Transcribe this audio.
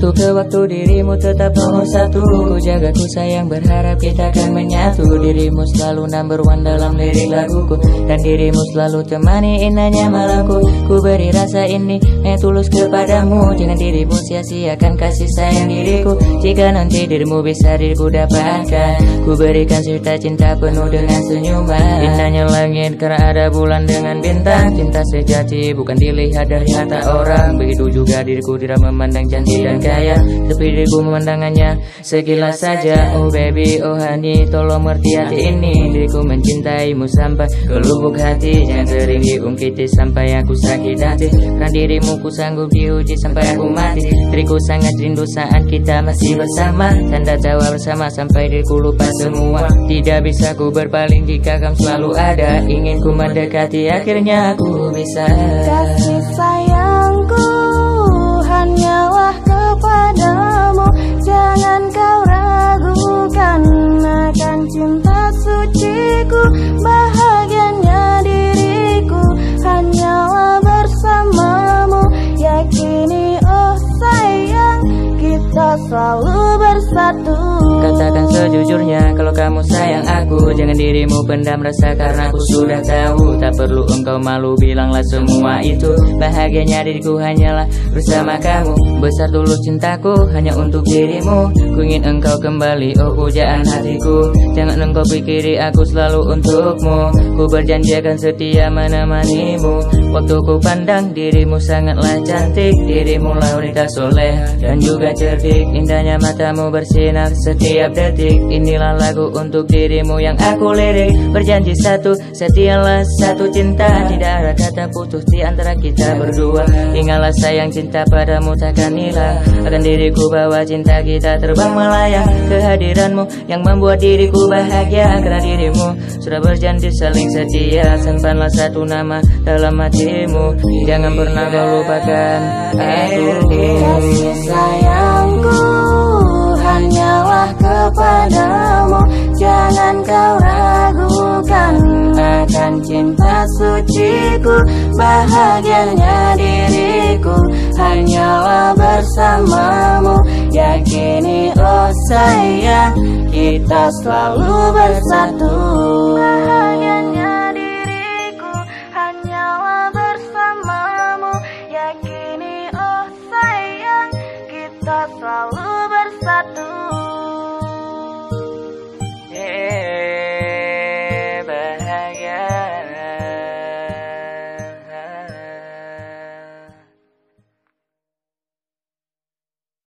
Waktu ke waktu dirimu tetap nomor satu. Ku jaga ku sayang berharap kita akan menyatu. Dirimu selalu number one dalam lirik laguku. Dan dirimu selalu temani indahnya malamku. Ku beri rasa ini yang tulus kepadamu. Jangan dirimu sia-siakan kasih sayang diriku. Jika nanti dirimu bisa diriku dapatkan. Ku berikan cerita cinta penuh dengan senyuman. Indahnya langit karena ada bulan dengan bintang. Cinta sejati bukan dilihat dari mata orang. Begitu juga diriku tidak memandang janji dan kaya Tapi diriku memandangannya. Sekilas saja Oh baby, oh honey, tolong mengerti hati ini. Diriku mencintaimu sampai ke lubuk hati. Jangan sering diungkiti sampai aku sakit hati. Karena dirimu ku sanggup diuji sampai aku mati. Diriku sangat rindu saat kita masih bersama. Tanda tawa bersama sampai diriku lupa semua. Tidak bisa ku berpaling jika kamu selalu ada. Ingin ku mendekati akhirnya aku bisa. Kasih sayangku suciku Bahagianya diriku hanyalah bersamamu. Yakini oh sayang kita selalu bersatu sejujurnya kalau kamu sayang aku Jangan dirimu pendam rasa karena aku sudah tahu. Tak perlu engkau malu bilanglah semua itu. Bahagianya diriku hanyalah bersama kamu. Besar dulu cintaku hanya untuk dirimu. Ku ingin engkau kembali oh pujaan hatiku. Jangan engkau pikiri aku selalu untukmu. Ku berjanji akan setia menemanimu. Waktu ku pandang dirimu sangatlah cantik. Dirimu lah wanita soleh dan juga cerdik. Indahnya matamu bersinar setiap detik Inilah lagu untuk dirimu yang aku lirik. Berjanji satu, setialah satu cinta. Tidak ada kata putus di antara kita berdua. Ingatlah sayang cinta padamu takkan hilang. Akan diriku bawa cinta kita terbang melayang. Kehadiranmu yang membuat diriku bahagia. Karena dirimu sudah berjanji saling setia. Simpanlah satu nama dalam hatimu. Jangan pernah kau lupakan Kasih aku Bahagianya diriku hanyalah bersamamu. Yakini oh sayang kita selalu bersatu